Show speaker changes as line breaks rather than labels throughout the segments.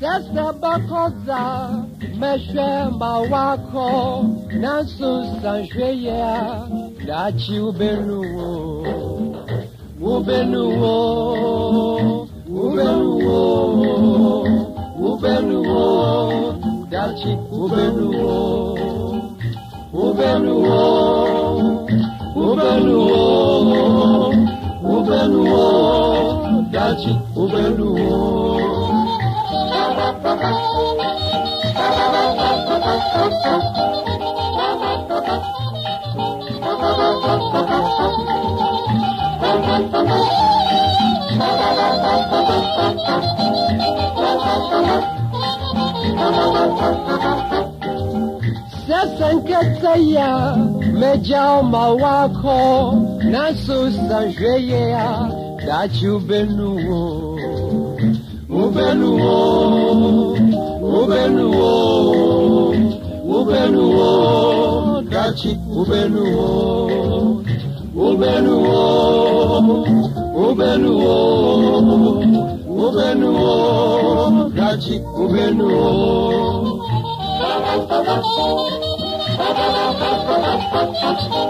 Sasa bakoza mehwɛ ma wakɔ nanso sanhwɛyɛ a daakye wobɛnu wo wobɛnu wo wobɛnu wo wo daakye wobɛnu wo wobɛnu wo wobɛnu wo wobɛnu wo daakye wobɛnu wo. Sasa nketa ya mejao mawako naso sanhweye ya dachi ubenuwo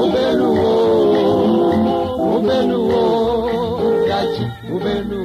Ubenu,
Ubenu, Ubenu,